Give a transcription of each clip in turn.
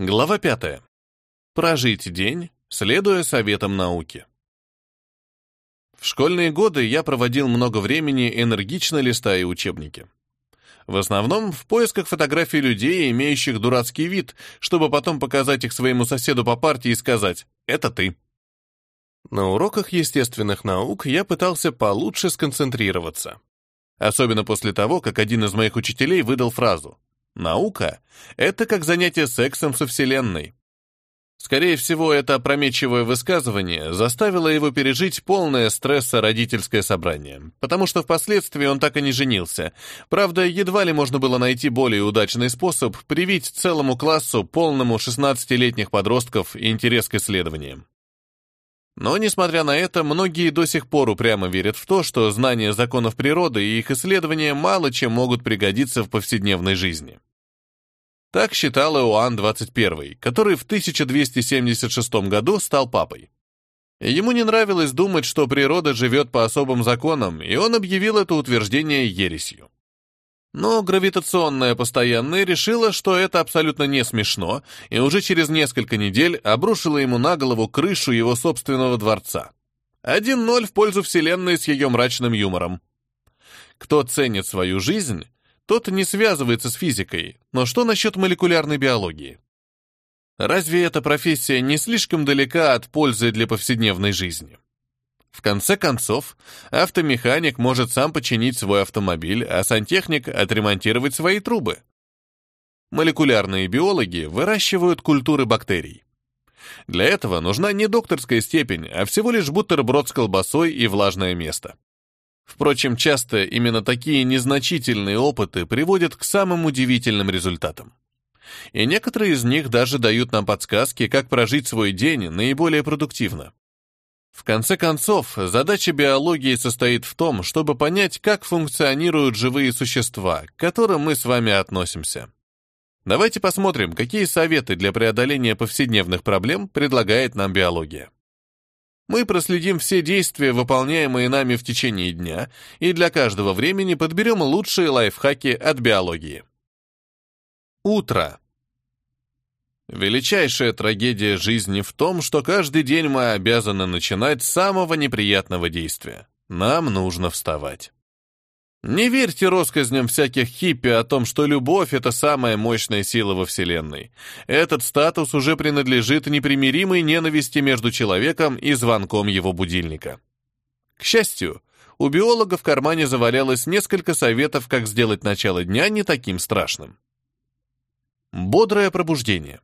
Глава пятая. Прожить день, следуя советам науки. В школьные годы я проводил много времени, энергично листая учебники. В основном в поисках фотографий людей, имеющих дурацкий вид, чтобы потом показать их своему соседу по партии и сказать «это ты». На уроках естественных наук я пытался получше сконцентрироваться. Особенно после того, как один из моих учителей выдал фразу Наука — это как занятие сексом со Вселенной. Скорее всего, это опрометчивое высказывание заставило его пережить полное стресса родительское собрание, потому что впоследствии он так и не женился. Правда, едва ли можно было найти более удачный способ привить целому классу, полному 16-летних подростков, интерес к исследованиям. Но, несмотря на это, многие до сих пор упрямо верят в то, что знания законов природы и их исследования мало чем могут пригодиться в повседневной жизни. Так считал Иоанн XXI, который в 1276 году стал папой. Ему не нравилось думать, что природа живет по особым законам, и он объявил это утверждение ересью. Но гравитационная постоянная решила, что это абсолютно не смешно, и уже через несколько недель обрушила ему на голову крышу его собственного дворца. 1-0 в пользу Вселенной с ее мрачным юмором. Кто ценит свою жизнь, тот не связывается с физикой, но что насчет молекулярной биологии? Разве эта профессия не слишком далека от пользы для повседневной жизни? В конце концов, автомеханик может сам починить свой автомобиль, а сантехник отремонтировать свои трубы. Молекулярные биологи выращивают культуры бактерий. Для этого нужна не докторская степень, а всего лишь бутерброд с колбасой и влажное место. Впрочем, часто именно такие незначительные опыты приводят к самым удивительным результатам. И некоторые из них даже дают нам подсказки, как прожить свой день наиболее продуктивно. В конце концов, задача биологии состоит в том, чтобы понять, как функционируют живые существа, к которым мы с вами относимся. Давайте посмотрим, какие советы для преодоления повседневных проблем предлагает нам биология. Мы проследим все действия, выполняемые нами в течение дня, и для каждого времени подберем лучшие лайфхаки от биологии. Утро. Величайшая трагедия жизни в том, что каждый день мы обязаны начинать с самого неприятного действия. Нам нужно вставать. Не верьте россказням всяких хиппи о том, что любовь — это самая мощная сила во Вселенной. Этот статус уже принадлежит непримиримой ненависти между человеком и звонком его будильника. К счастью, у биолога в кармане завалялось несколько советов, как сделать начало дня не таким страшным. Бодрое пробуждение.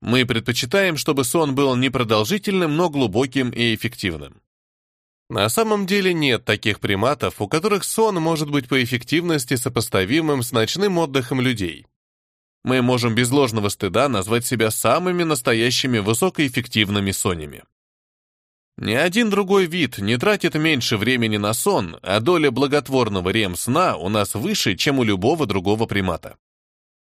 Мы предпочитаем, чтобы сон был не продолжительным, но глубоким и эффективным. На самом деле нет таких приматов, у которых сон может быть по эффективности сопоставимым с ночным отдыхом людей. Мы можем без ложного стыда назвать себя самыми настоящими высокоэффективными сонями. Ни один другой вид не тратит меньше времени на сон, а доля благотворного рем-сна у нас выше, чем у любого другого примата.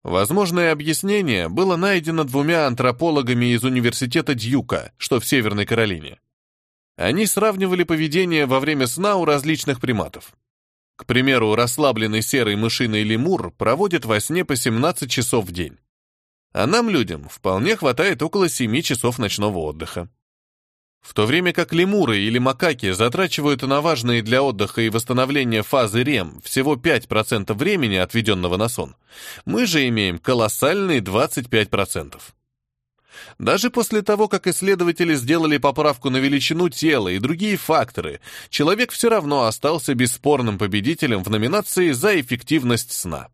Возможное объяснение было найдено двумя антропологами из университета Дьюка, что в Северной Каролине. Они сравнивали поведение во время сна у различных приматов. К примеру, расслабленный серый мышиный лемур проводит во сне по 17 часов в день. А нам, людям, вполне хватает около 7 часов ночного отдыха. В то время как лемуры или макаки затрачивают на важные для отдыха и восстановления фазы РЕМ всего 5% времени, отведенного на сон, мы же имеем колоссальные 25%. Даже после того, как исследователи сделали поправку на величину тела и другие факторы, человек все равно остался бесспорным победителем в номинации за эффективность сна.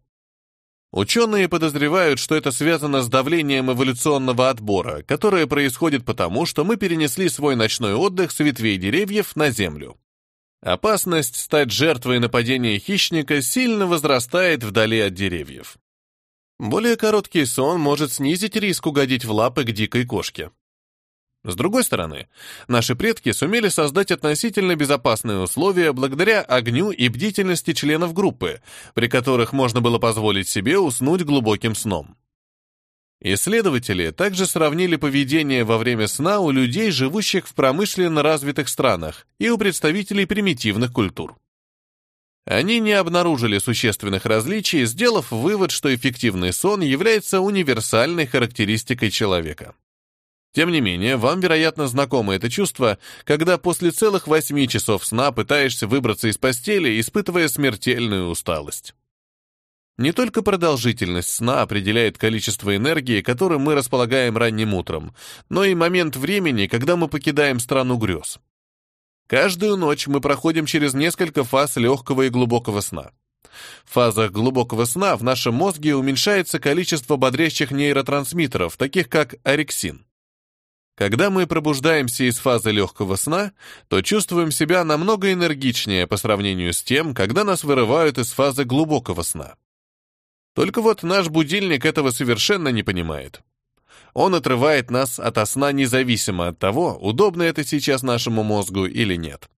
Ученые подозревают, что это связано с давлением эволюционного отбора, которое происходит потому, что мы перенесли свой ночной отдых с ветвей деревьев на Землю. Опасность стать жертвой нападения хищника сильно возрастает вдали от деревьев. Более короткий сон может снизить риск угодить в лапы к дикой кошке. С другой стороны, наши предки сумели создать относительно безопасные условия благодаря огню и бдительности членов группы, при которых можно было позволить себе уснуть глубоким сном. Исследователи также сравнили поведение во время сна у людей, живущих в промышленно развитых странах, и у представителей примитивных культур. Они не обнаружили существенных различий, сделав вывод, что эффективный сон является универсальной характеристикой человека. Тем не менее, вам, вероятно, знакомо это чувство, когда после целых восьми часов сна пытаешься выбраться из постели, испытывая смертельную усталость. Не только продолжительность сна определяет количество энергии, которым мы располагаем ранним утром, но и момент времени, когда мы покидаем страну грез. Каждую ночь мы проходим через несколько фаз легкого и глубокого сна. В фазах глубокого сна в нашем мозге уменьшается количество бодрящих нейротрансмиттеров, таких как орексин. Когда мы пробуждаемся из фазы легкого сна, то чувствуем себя намного энергичнее по сравнению с тем, когда нас вырывают из фазы глубокого сна. Только вот наш будильник этого совершенно не понимает. Он отрывает нас от сна независимо от того, удобно это сейчас нашему мозгу или нет.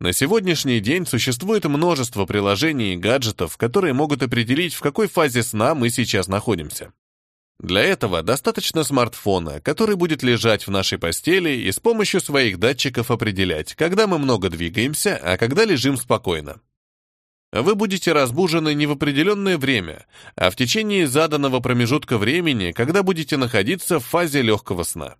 На сегодняшний день существует множество приложений и гаджетов, которые могут определить, в какой фазе сна мы сейчас находимся. Для этого достаточно смартфона, который будет лежать в нашей постели и с помощью своих датчиков определять, когда мы много двигаемся, а когда лежим спокойно. Вы будете разбужены не в определенное время, а в течение заданного промежутка времени, когда будете находиться в фазе легкого сна.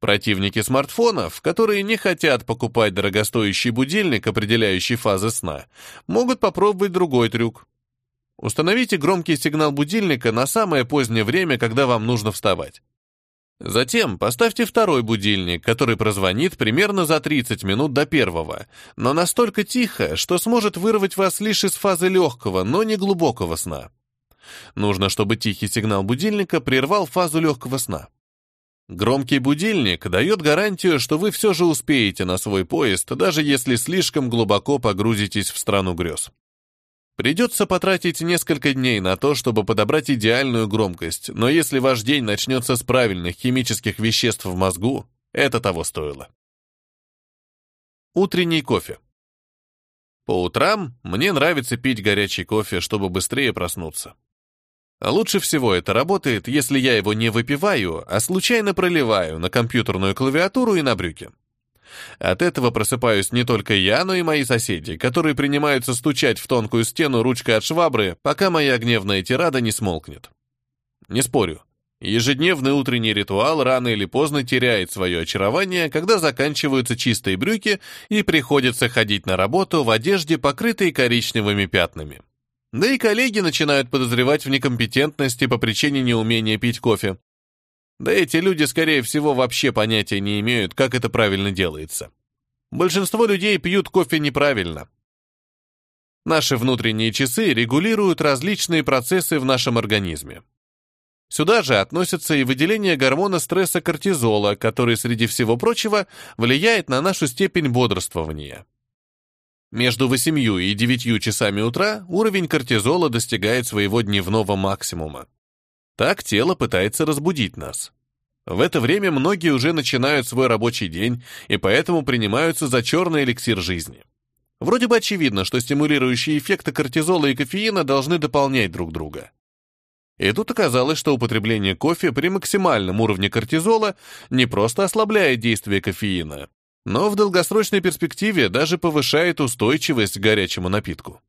Противники смартфонов, которые не хотят покупать дорогостоящий будильник, определяющий фазы сна, могут попробовать другой трюк. Установите громкий сигнал будильника на самое позднее время, когда вам нужно вставать. Затем поставьте второй будильник, который прозвонит примерно за 30 минут до первого, но настолько тихо, что сможет вырвать вас лишь из фазы легкого, но не глубокого сна. Нужно, чтобы тихий сигнал будильника прервал фазу легкого сна. Громкий будильник дает гарантию, что вы все же успеете на свой поезд, даже если слишком глубоко погрузитесь в страну грез. Придется потратить несколько дней на то, чтобы подобрать идеальную громкость, но если ваш день начнется с правильных химических веществ в мозгу, это того стоило. Утренний кофе. По утрам мне нравится пить горячий кофе, чтобы быстрее проснуться. А лучше всего это работает, если я его не выпиваю, а случайно проливаю на компьютерную клавиатуру и на брюки. От этого просыпаюсь не только я, но и мои соседи, которые принимаются стучать в тонкую стену ручкой от швабры, пока моя гневная тирада не смолкнет. Не спорю. Ежедневный утренний ритуал рано или поздно теряет свое очарование, когда заканчиваются чистые брюки и приходится ходить на работу в одежде, покрытой коричневыми пятнами. Да и коллеги начинают подозревать в некомпетентности по причине неумения пить кофе. Да эти люди, скорее всего, вообще понятия не имеют, как это правильно делается. Большинство людей пьют кофе неправильно. Наши внутренние часы регулируют различные процессы в нашем организме. Сюда же относятся и выделение гормона стресса кортизола, который, среди всего прочего, влияет на нашу степень бодрствования. Между 8 и 9 часами утра уровень кортизола достигает своего дневного максимума. Так тело пытается разбудить нас. В это время многие уже начинают свой рабочий день и поэтому принимаются за черный эликсир жизни. Вроде бы очевидно, что стимулирующие эффекты кортизола и кофеина должны дополнять друг друга. И тут оказалось, что употребление кофе при максимальном уровне кортизола не просто ослабляет действие кофеина, но в долгосрочной перспективе даже повышает устойчивость к горячему напитку.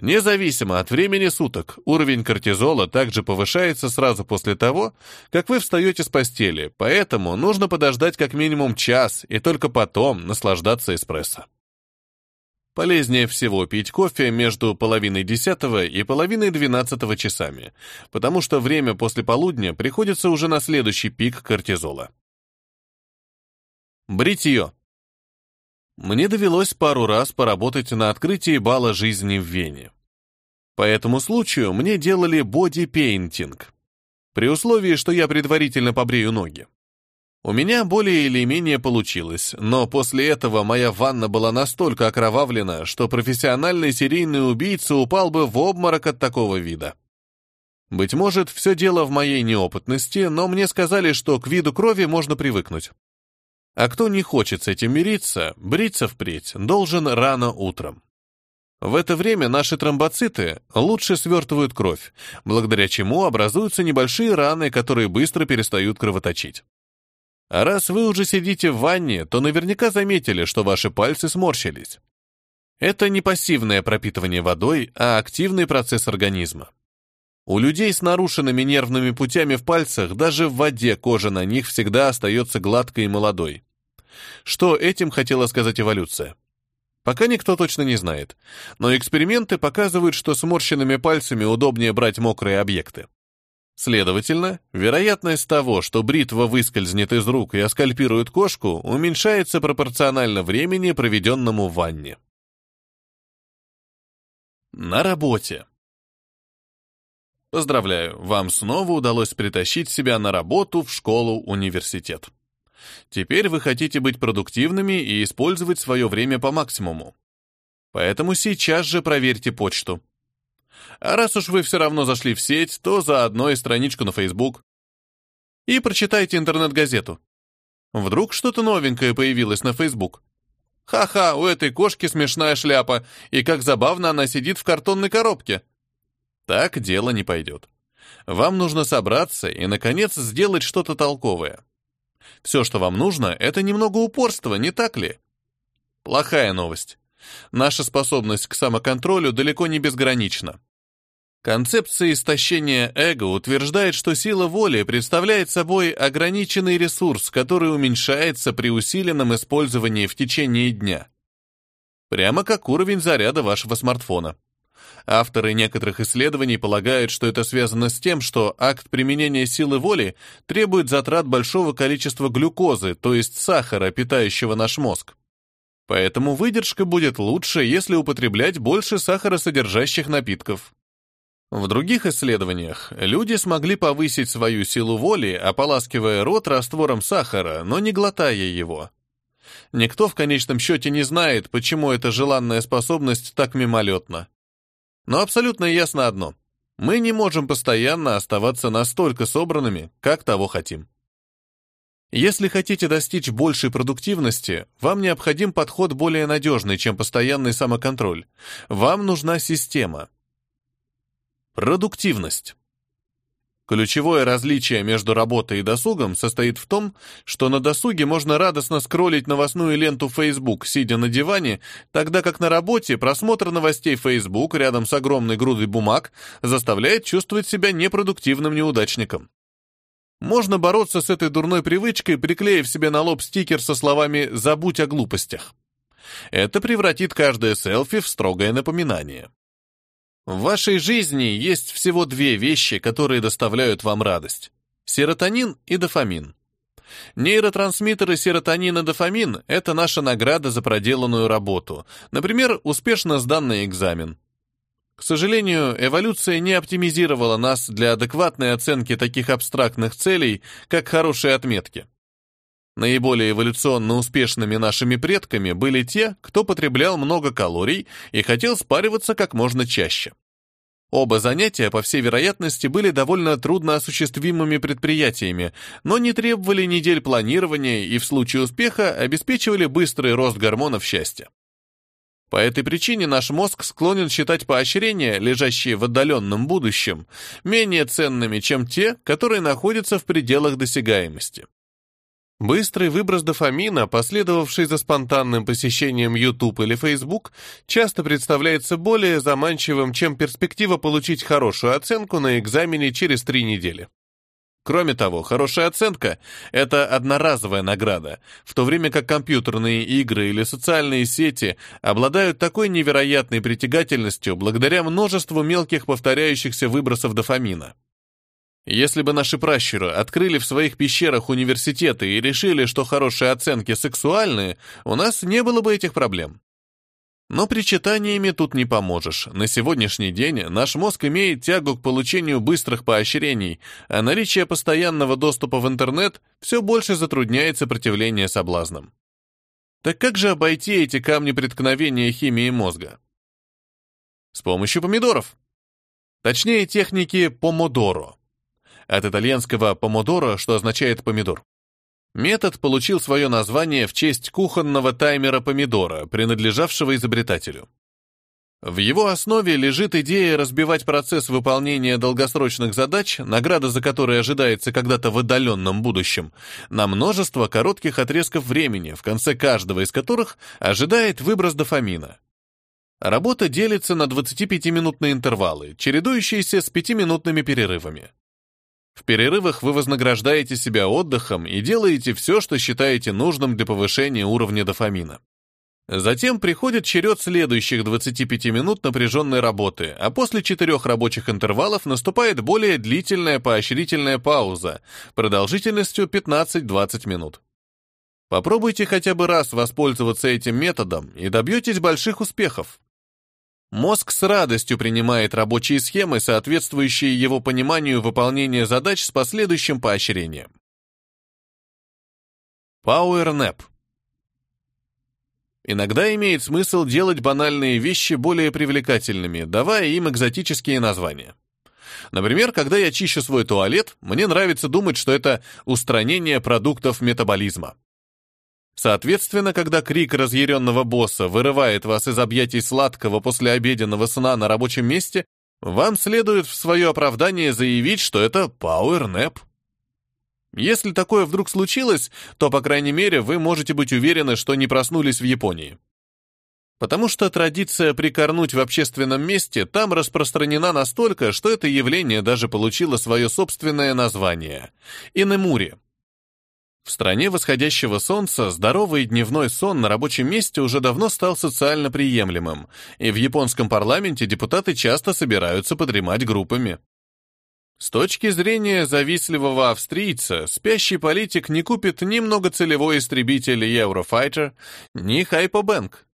Независимо от времени суток, уровень кортизола также повышается сразу после того, как вы встаете с постели, поэтому нужно подождать как минимум час и только потом наслаждаться эспрессо. Полезнее всего пить кофе между половиной десятого и половиной двенадцатого часами, потому что время после полудня приходится уже на следующий пик кортизола. Бритье. Мне довелось пару раз поработать на открытии бала жизни в Вене. По этому случаю мне делали бодипейнтинг, при условии, что я предварительно побрею ноги. У меня более или менее получилось, но после этого моя ванна была настолько окровавлена, что профессиональный серийный убийца упал бы в обморок от такого вида. Быть может, все дело в моей неопытности, но мне сказали, что к виду крови можно привыкнуть. А кто не хочет с этим мириться, бриться впредь должен рано утром. В это время наши тромбоциты лучше свертывают кровь, благодаря чему образуются небольшие раны, которые быстро перестают кровоточить. А раз вы уже сидите в ванне, то наверняка заметили, что ваши пальцы сморщились. Это не пассивное пропитывание водой, а активный процесс организма. У людей с нарушенными нервными путями в пальцах даже в воде кожа на них всегда остается гладкой и молодой. Что этим хотела сказать эволюция? Пока никто точно не знает, но эксперименты показывают, что сморщенными пальцами удобнее брать мокрые объекты. Следовательно, вероятность того, что бритва выскользнет из рук и оскальпирует кошку, уменьшается пропорционально времени, проведенному в ванне. На работе. Поздравляю, вам снова удалось притащить себя на работу, в школу, университет. Теперь вы хотите быть продуктивными и использовать свое время по максимуму. Поэтому сейчас же проверьте почту. А раз уж вы все равно зашли в сеть, то заодно и страничку на Facebook. И прочитайте интернет-газету. Вдруг что-то новенькое появилось на Facebook. Ха-ха, у этой кошки смешная шляпа, и как забавно она сидит в картонной коробке. Так дело не пойдет. Вам нужно собраться и, наконец, сделать что-то толковое. Все, что вам нужно, это немного упорства, не так ли? Плохая новость. Наша способность к самоконтролю далеко не безгранична. Концепция истощения эго утверждает, что сила воли представляет собой ограниченный ресурс, который уменьшается при усиленном использовании в течение дня. Прямо как уровень заряда вашего смартфона. Авторы некоторых исследований полагают, что это связано с тем, что акт применения силы воли требует затрат большого количества глюкозы, то есть сахара, питающего наш мозг. Поэтому выдержка будет лучше, если употреблять больше сахаросодержащих напитков. В других исследованиях люди смогли повысить свою силу воли, ополаскивая рот раствором сахара, но не глотая его. Никто в конечном счете не знает, почему эта желанная способность так мимолетна. Но абсолютно ясно одно. Мы не можем постоянно оставаться настолько собранными, как того хотим. Если хотите достичь большей продуктивности, вам необходим подход более надежный, чем постоянный самоконтроль. Вам нужна система. Продуктивность. Ключевое различие между работой и досугом состоит в том, что на досуге можно радостно скроллить новостную ленту Facebook, сидя на диване, тогда как на работе просмотр новостей Facebook рядом с огромной грудой бумаг заставляет чувствовать себя непродуктивным неудачником. Можно бороться с этой дурной привычкой, приклеив себе на лоб стикер со словами «забудь о глупостях». Это превратит каждое селфи в строгое напоминание. В вашей жизни есть всего две вещи, которые доставляют вам радость. Серотонин и дофамин. Нейротрансмиттеры серотонин и дофамин – это наша награда за проделанную работу, например, успешно сданный экзамен. К сожалению, эволюция не оптимизировала нас для адекватной оценки таких абстрактных целей, как хорошие отметки. Наиболее эволюционно успешными нашими предками были те, кто потреблял много калорий и хотел спариваться как можно чаще. Оба занятия, по всей вероятности, были довольно трудно осуществимыми предприятиями, но не требовали недель планирования и в случае успеха обеспечивали быстрый рост гормонов счастья. По этой причине наш мозг склонен считать поощрения, лежащие в отдаленном будущем, менее ценными, чем те, которые находятся в пределах досягаемости. Быстрый выброс дофамина, последовавший за спонтанным посещением YouTube или Facebook, часто представляется более заманчивым, чем перспектива получить хорошую оценку на экзамене через три недели. Кроме того, хорошая оценка — это одноразовая награда, в то время как компьютерные игры или социальные сети обладают такой невероятной притягательностью благодаря множеству мелких повторяющихся выбросов дофамина. Если бы наши пращуры открыли в своих пещерах университеты и решили, что хорошие оценки сексуальные, у нас не было бы этих проблем. Но причитаниями тут не поможешь. На сегодняшний день наш мозг имеет тягу к получению быстрых поощрений, а наличие постоянного доступа в интернет все больше затрудняет сопротивление соблазнам. Так как же обойти эти камни преткновения химии мозга? С помощью помидоров. Точнее, техники помодоро от итальянского «помодоро», что означает «помидор». Метод получил свое название в честь кухонного таймера помидора, принадлежавшего изобретателю. В его основе лежит идея разбивать процесс выполнения долгосрочных задач, награда за которые ожидается когда-то в отдаленном будущем, на множество коротких отрезков времени, в конце каждого из которых ожидает выброс дофамина. Работа делится на 25-минутные интервалы, чередующиеся с 5-минутными перерывами. В перерывах вы вознаграждаете себя отдыхом и делаете все, что считаете нужным для повышения уровня дофамина. Затем приходит черед следующих 25 минут напряженной работы, а после четырех рабочих интервалов наступает более длительная поощрительная пауза продолжительностью 15-20 минут. Попробуйте хотя бы раз воспользоваться этим методом и добьетесь больших успехов. Мозг с радостью принимает рабочие схемы, соответствующие его пониманию выполнения задач с последующим поощрением. Power Nap Иногда имеет смысл делать банальные вещи более привлекательными, давая им экзотические названия. Например, когда я чищу свой туалет, мне нравится думать, что это устранение продуктов метаболизма. Соответственно, когда крик разъяренного босса вырывает вас из объятий сладкого послеобеденного сна на рабочем месте, вам следует в свое оправдание заявить, что это nap. Если такое вдруг случилось, то, по крайней мере, вы можете быть уверены, что не проснулись в Японии. Потому что традиция прикорнуть в общественном месте там распространена настолько, что это явление даже получило свое собственное название – инемури. В стране восходящего солнца здоровый дневной сон на рабочем месте уже давно стал социально приемлемым, и в японском парламенте депутаты часто собираются подремать группами. С точки зрения завистливого австрийца, спящий политик не купит ни многоцелевой истребитель Eurofighter, ни Хайпобэнк.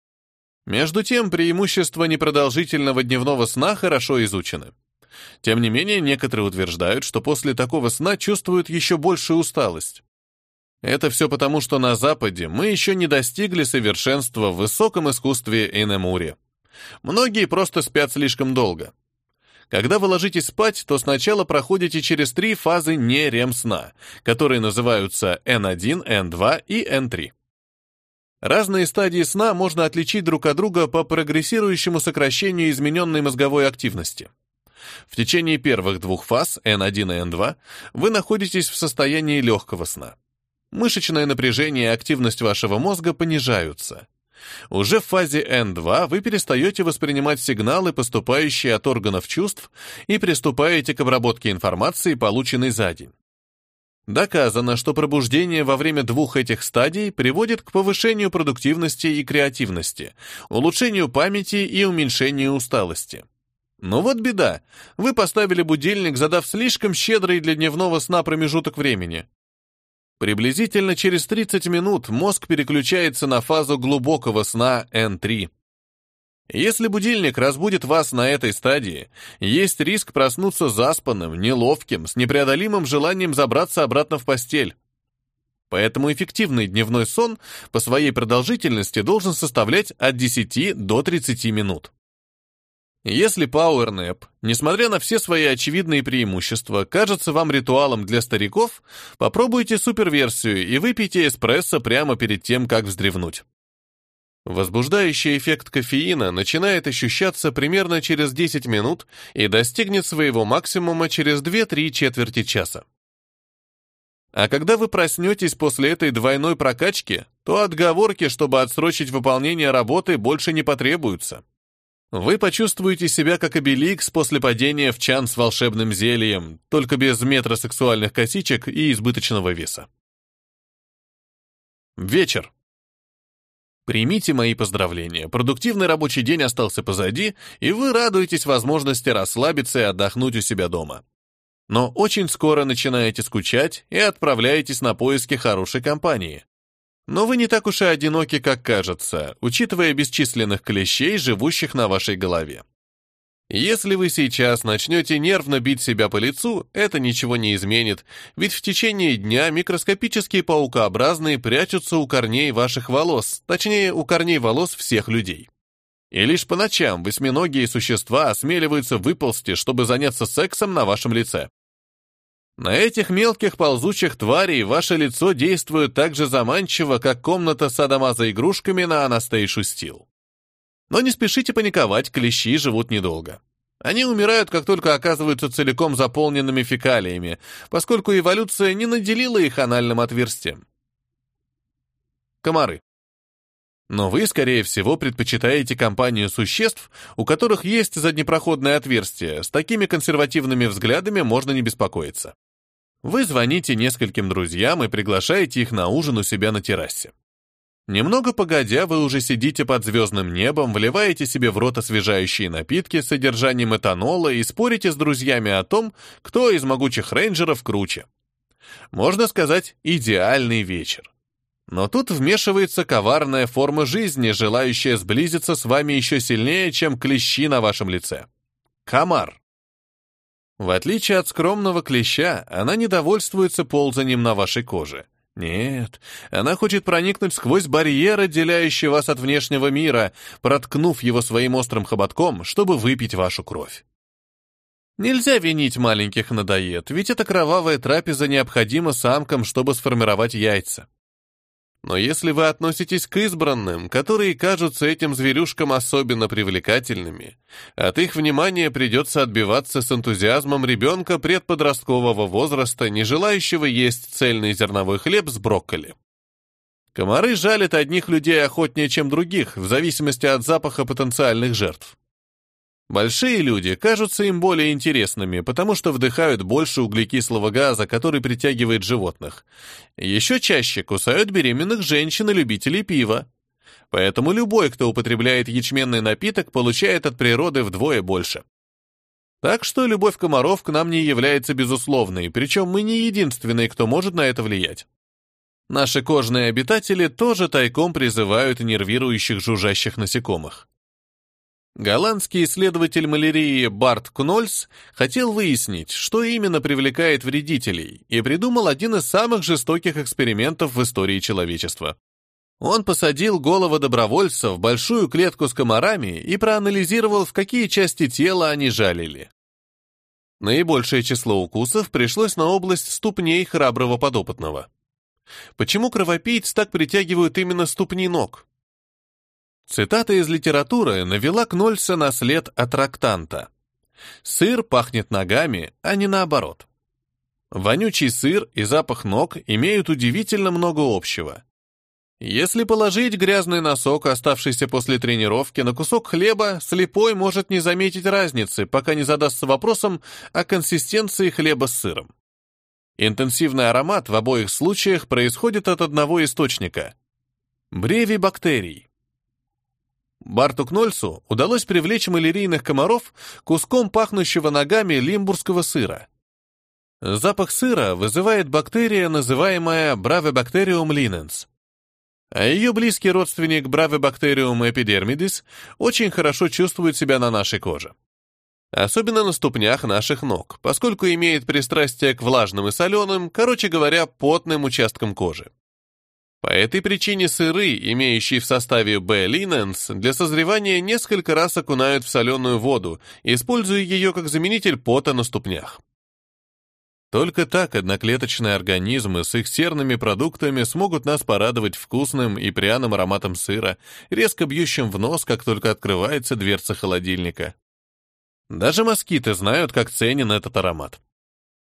Между тем, преимущества непродолжительного дневного сна хорошо изучены. Тем не менее, некоторые утверждают, что после такого сна чувствуют еще большую усталость. Это все потому, что на Западе мы еще не достигли совершенства в высоком искусстве Энемури. Многие просто спят слишком долго. Когда вы ложитесь спать, то сначала проходите через три фазы не рем-сна, которые называются N1, N2 и N3. Разные стадии сна можно отличить друг от друга по прогрессирующему сокращению измененной мозговой активности. В течение первых двух фаз, N1 и N2, вы находитесь в состоянии легкого сна. Мышечное напряжение и активность вашего мозга понижаются. Уже в фазе N2 вы перестаете воспринимать сигналы, поступающие от органов чувств, и приступаете к обработке информации, полученной за день. Доказано, что пробуждение во время двух этих стадий приводит к повышению продуктивности и креативности, улучшению памяти и уменьшению усталости. Но вот беда. Вы поставили будильник, задав слишком щедрый для дневного сна промежуток времени. Приблизительно через 30 минут мозг переключается на фазу глубокого сна N3. Если будильник разбудит вас на этой стадии, есть риск проснуться заспанным, неловким, с непреодолимым желанием забраться обратно в постель. Поэтому эффективный дневной сон по своей продолжительности должен составлять от 10 до 30 минут. Если PowerNap, несмотря на все свои очевидные преимущества, кажется вам ритуалом для стариков, попробуйте суперверсию и выпейте эспрессо прямо перед тем, как вздревнуть. Возбуждающий эффект кофеина начинает ощущаться примерно через 10 минут и достигнет своего максимума через 2-3 четверти часа. А когда вы проснетесь после этой двойной прокачки, то отговорки, чтобы отсрочить выполнение работы, больше не потребуются. Вы почувствуете себя как обеликс после падения в чан с волшебным зельем, только без метросексуальных косичек и избыточного веса. Вечер. Примите мои поздравления. Продуктивный рабочий день остался позади, и вы радуетесь возможности расслабиться и отдохнуть у себя дома. Но очень скоро начинаете скучать и отправляетесь на поиски хорошей компании. Но вы не так уж и одиноки, как кажется, учитывая бесчисленных клещей, живущих на вашей голове. Если вы сейчас начнете нервно бить себя по лицу, это ничего не изменит, ведь в течение дня микроскопические паукообразные прячутся у корней ваших волос, точнее, у корней волос всех людей. И лишь по ночам восьминогие существа осмеливаются выползти, чтобы заняться сексом на вашем лице. На этих мелких ползучих тварей ваше лицо действует так же заманчиво, как комната садома за игрушками на Анастейшу Стил. Но не спешите паниковать, клещи живут недолго. Они умирают, как только оказываются целиком заполненными фекалиями, поскольку эволюция не наделила их анальным отверстием. Комары. Но вы, скорее всего, предпочитаете компанию существ, у которых есть заднепроходное отверстие, с такими консервативными взглядами можно не беспокоиться. Вы звоните нескольким друзьям и приглашаете их на ужин у себя на террасе. Немного погодя, вы уже сидите под звездным небом, вливаете себе в рот освежающие напитки с содержанием этанола и спорите с друзьями о том, кто из могучих рейнджеров круче. Можно сказать, идеальный вечер. Но тут вмешивается коварная форма жизни, желающая сблизиться с вами еще сильнее, чем клещи на вашем лице. Комар. В отличие от скромного клеща, она не довольствуется ползанием на вашей коже. Нет, она хочет проникнуть сквозь барьер, отделяющий вас от внешнего мира, проткнув его своим острым хоботком, чтобы выпить вашу кровь. Нельзя винить маленьких надоед, ведь эта кровавая трапеза необходима самкам, чтобы сформировать яйца. Но если вы относитесь к избранным, которые кажутся этим зверюшкам особенно привлекательными, от их внимания придется отбиваться с энтузиазмом ребенка предподросткового возраста, не желающего есть цельный зерновой хлеб с брокколи. Комары жалят одних людей охотнее, чем других, в зависимости от запаха потенциальных жертв. Большие люди кажутся им более интересными, потому что вдыхают больше углекислого газа, который притягивает животных. Еще чаще кусают беременных женщин и любителей пива. Поэтому любой, кто употребляет ячменный напиток, получает от природы вдвое больше. Так что любовь комаров к нам не является безусловной, причем мы не единственные, кто может на это влиять. Наши кожные обитатели тоже тайком призывают нервирующих жужжащих насекомых. Голландский исследователь малярии Барт Кнольс хотел выяснить, что именно привлекает вредителей, и придумал один из самых жестоких экспериментов в истории человечества. Он посадил голову добровольца в большую клетку с комарами и проанализировал, в какие части тела они жалили. Наибольшее число укусов пришлось на область ступней храброго подопытного. Почему кровопийц так притягивают именно ступни ног? Цитата из литературы навела Кнольса на след аттрактанта. Сыр пахнет ногами, а не наоборот. Вонючий сыр и запах ног имеют удивительно много общего. Если положить грязный носок, оставшийся после тренировки, на кусок хлеба, слепой может не заметить разницы, пока не задастся вопросом о консистенции хлеба с сыром. Интенсивный аромат в обоих случаях происходит от одного источника – бреви бактерий. Барту Кнольсу удалось привлечь малярийных комаров куском пахнущего ногами лимбургского сыра. Запах сыра вызывает бактерия, называемая Bravibacterium linens. А ее близкий родственник Bravibacterium epidermidis очень хорошо чувствует себя на нашей коже. Особенно на ступнях наших ног, поскольку имеет пристрастие к влажным и соленым, короче говоря, потным участкам кожи. По этой причине сыры, имеющие в составе B-линенс, для созревания несколько раз окунают в соленую воду, используя ее как заменитель пота на ступнях. Только так одноклеточные организмы с их серными продуктами смогут нас порадовать вкусным и пряным ароматом сыра, резко бьющим в нос, как только открывается дверца холодильника. Даже москиты знают, как ценен этот аромат.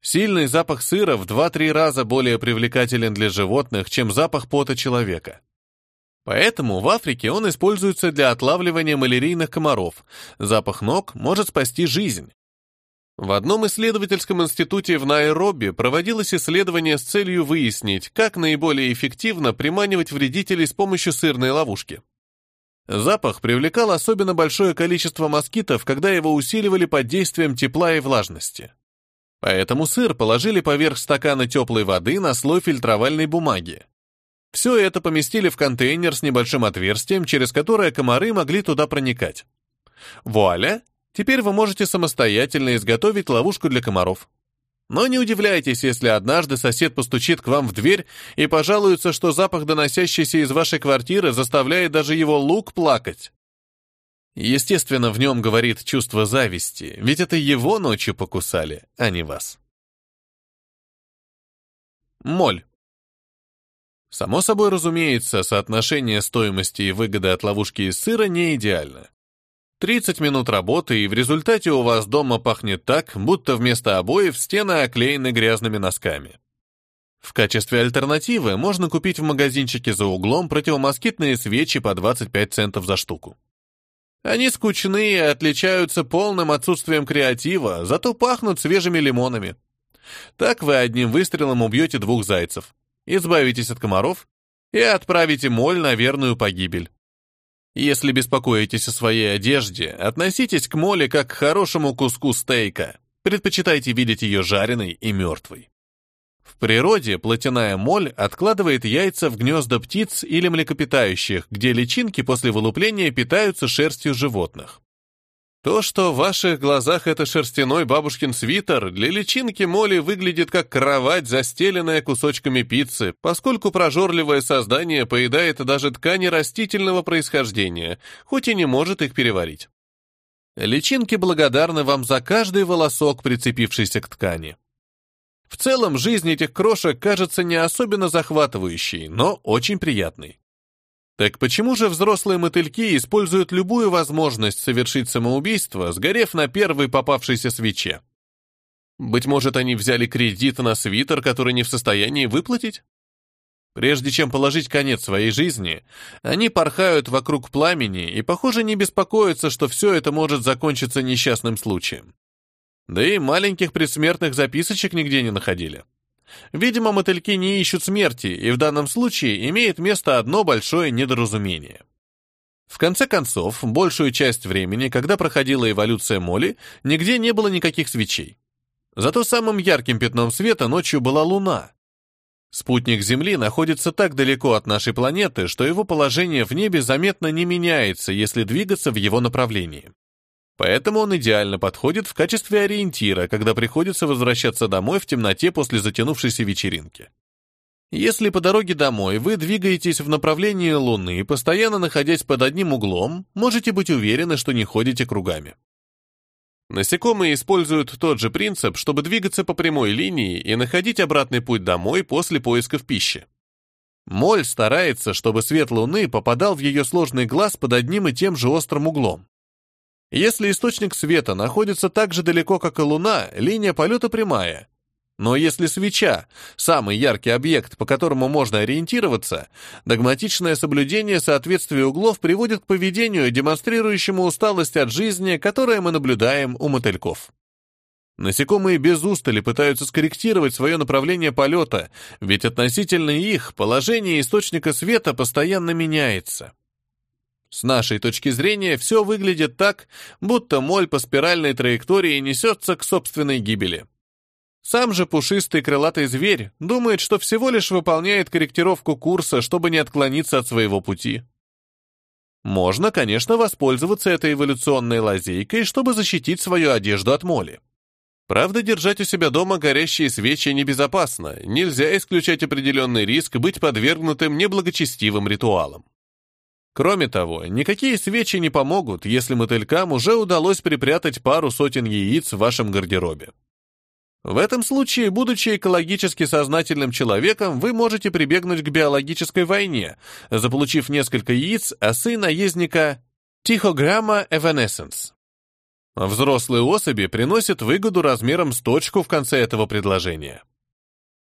Сильный запах сыра в 2-3 раза более привлекателен для животных, чем запах пота человека. Поэтому в Африке он используется для отлавливания малярийных комаров. Запах ног может спасти жизнь. В одном исследовательском институте в Найроби проводилось исследование с целью выяснить, как наиболее эффективно приманивать вредителей с помощью сырной ловушки. Запах привлекал особенно большое количество москитов, когда его усиливали под действием тепла и влажности. Поэтому сыр положили поверх стакана теплой воды на слой фильтровальной бумаги. Все это поместили в контейнер с небольшим отверстием, через которое комары могли туда проникать. Вуаля! Теперь вы можете самостоятельно изготовить ловушку для комаров. Но не удивляйтесь, если однажды сосед постучит к вам в дверь и пожалуется, что запах, доносящийся из вашей квартиры, заставляет даже его лук плакать. Естественно, в нем говорит чувство зависти, ведь это его ночью покусали, а не вас. Моль. Само собой разумеется, соотношение стоимости и выгоды от ловушки из сыра не идеально. 30 минут работы, и в результате у вас дома пахнет так, будто вместо обоев стены оклеены грязными носками. В качестве альтернативы можно купить в магазинчике за углом противомоскитные свечи по 25 центов за штуку. Они скучные отличаются полным отсутствием креатива, зато пахнут свежими лимонами. Так вы одним выстрелом убьете двух зайцев, избавитесь от комаров и отправите моль на верную погибель. Если беспокоитесь о своей одежде, относитесь к моле как к хорошему куску стейка. Предпочитайте видеть ее жареной и мертвой. В природе плотяная моль откладывает яйца в гнезда птиц или млекопитающих, где личинки после вылупления питаются шерстью животных. То, что в ваших глазах это шерстяной бабушкин свитер, для личинки моли выглядит как кровать, застеленная кусочками пиццы, поскольку прожорливое создание поедает даже ткани растительного происхождения, хоть и не может их переварить. Личинки благодарны вам за каждый волосок, прицепившийся к ткани. В целом, жизнь этих крошек кажется не особенно захватывающей, но очень приятной. Так почему же взрослые мотыльки используют любую возможность совершить самоубийство, сгорев на первой попавшейся свече? Быть может, они взяли кредит на свитер, который не в состоянии выплатить? Прежде чем положить конец своей жизни, они порхают вокруг пламени и, похоже, не беспокоятся, что все это может закончиться несчастным случаем. Да и маленьких предсмертных записочек нигде не находили. Видимо, мотыльки не ищут смерти, и в данном случае имеет место одно большое недоразумение. В конце концов, большую часть времени, когда проходила эволюция моли, нигде не было никаких свечей. Зато самым ярким пятном света ночью была Луна. Спутник Земли находится так далеко от нашей планеты, что его положение в небе заметно не меняется, если двигаться в его направлении. Поэтому он идеально подходит в качестве ориентира, когда приходится возвращаться домой в темноте после затянувшейся вечеринки. Если по дороге домой вы двигаетесь в направлении Луны, постоянно находясь под одним углом, можете быть уверены, что не ходите кругами. Насекомые используют тот же принцип, чтобы двигаться по прямой линии и находить обратный путь домой после поисков пищи. Моль старается, чтобы свет Луны попадал в ее сложный глаз под одним и тем же острым углом. Если источник света находится так же далеко, как и Луна, линия полета прямая. Но если свеча — самый яркий объект, по которому можно ориентироваться, догматичное соблюдение соответствия углов приводит к поведению, демонстрирующему усталость от жизни, которое мы наблюдаем у мотыльков. Насекомые без устали пытаются скорректировать свое направление полета, ведь относительно их положение источника света постоянно меняется. С нашей точки зрения все выглядит так, будто моль по спиральной траектории несется к собственной гибели. Сам же пушистый крылатый зверь думает, что всего лишь выполняет корректировку курса, чтобы не отклониться от своего пути. Можно, конечно, воспользоваться этой эволюционной лазейкой, чтобы защитить свою одежду от моли. Правда, держать у себя дома горящие свечи небезопасно, нельзя исключать определенный риск быть подвергнутым неблагочестивым ритуалам. Кроме того, никакие свечи не помогут, если мотылькам уже удалось припрятать пару сотен яиц в вашем гардеробе. В этом случае, будучи экологически сознательным человеком, вы можете прибегнуть к биологической войне, заполучив несколько яиц осы наездника Тихограмма evanescens. Взрослые особи приносят выгоду размером с точку в конце этого предложения.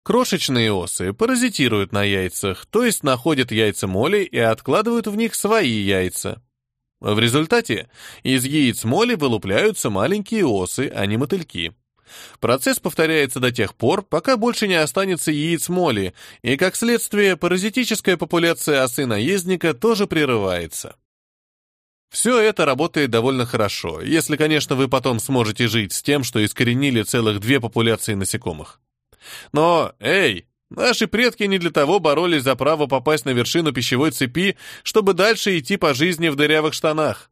Крошечные осы паразитируют на яйцах, то есть находят яйца моли и откладывают в них свои яйца. В результате из яиц моли вылупляются маленькие осы, а не мотыльки. Процесс повторяется до тех пор, пока больше не останется яиц моли, и, как следствие, паразитическая популяция осы-наездника тоже прерывается. Все это работает довольно хорошо, если, конечно, вы потом сможете жить с тем, что искоренили целых две популяции насекомых. Но, эй, наши предки не для того боролись за право попасть на вершину пищевой цепи, чтобы дальше идти по жизни в дырявых штанах.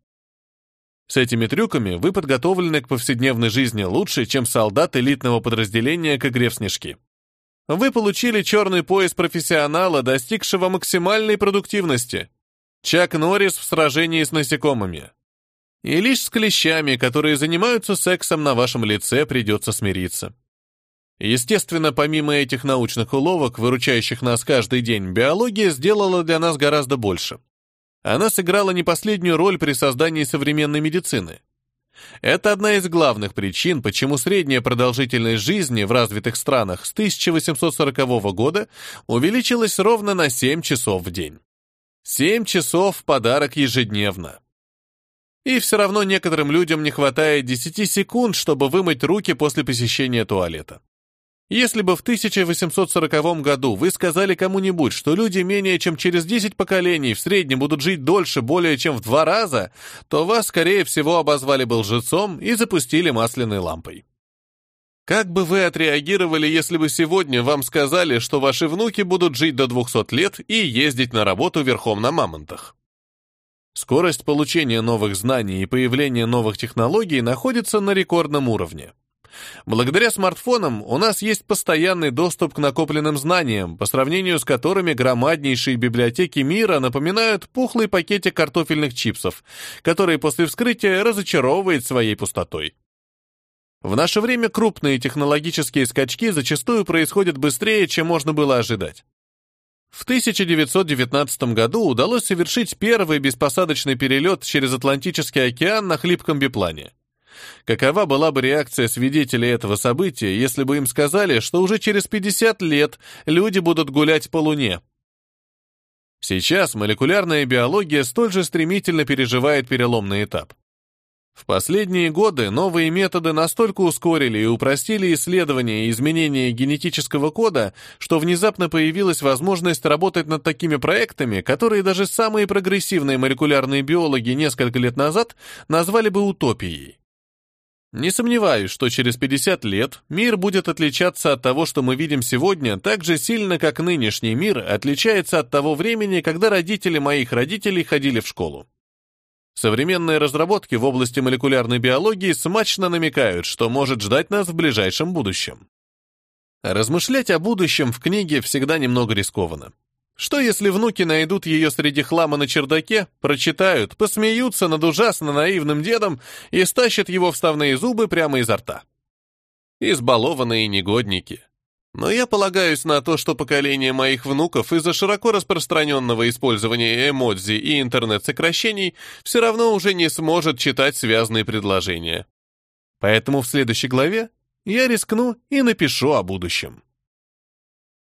С этими трюками вы подготовлены к повседневной жизни лучше, чем солдат элитного подразделения к игре в снежки. Вы получили черный пояс профессионала, достигшего максимальной продуктивности. Чак Норрис в сражении с насекомыми. И лишь с клещами, которые занимаются сексом на вашем лице, придется смириться. Естественно, помимо этих научных уловок, выручающих нас каждый день, биология сделала для нас гораздо больше. Она сыграла не последнюю роль при создании современной медицины. Это одна из главных причин, почему средняя продолжительность жизни в развитых странах с 1840 года увеличилась ровно на 7 часов в день. 7 часов в подарок ежедневно. И все равно некоторым людям не хватает 10 секунд, чтобы вымыть руки после посещения туалета. Если бы в 1840 году вы сказали кому-нибудь, что люди менее чем через 10 поколений в среднем будут жить дольше более чем в два раза, то вас, скорее всего, обозвали бы лжецом и запустили масляной лампой. Как бы вы отреагировали, если бы сегодня вам сказали, что ваши внуки будут жить до 200 лет и ездить на работу верхом на мамонтах? Скорость получения новых знаний и появления новых технологий находится на рекордном уровне. Благодаря смартфонам у нас есть постоянный доступ к накопленным знаниям, по сравнению с которыми громаднейшие библиотеки мира напоминают пухлый пакетик картофельных чипсов, который после вскрытия разочаровывает своей пустотой. В наше время крупные технологические скачки зачастую происходят быстрее, чем можно было ожидать. В 1919 году удалось совершить первый беспосадочный перелет через Атлантический океан на хлипком биплане. Какова была бы реакция свидетелей этого события, если бы им сказали, что уже через 50 лет люди будут гулять по Луне? Сейчас молекулярная биология столь же стремительно переживает переломный этап. В последние годы новые методы настолько ускорили и упростили исследования и изменения генетического кода, что внезапно появилась возможность работать над такими проектами, которые даже самые прогрессивные молекулярные биологи несколько лет назад назвали бы утопией. Не сомневаюсь, что через 50 лет мир будет отличаться от того, что мы видим сегодня, так же сильно, как нынешний мир отличается от того времени, когда родители моих родителей ходили в школу. Современные разработки в области молекулярной биологии смачно намекают, что может ждать нас в ближайшем будущем. Размышлять о будущем в книге всегда немного рискованно. Что если внуки найдут ее среди хлама на чердаке, прочитают, посмеются над ужасно наивным дедом и стащат его вставные зубы прямо изо рта? Избалованные негодники. Но я полагаюсь на то, что поколение моих внуков из-за широко распространенного использования эмодзи и интернет-сокращений все равно уже не сможет читать связанные предложения. Поэтому в следующей главе я рискну и напишу о будущем.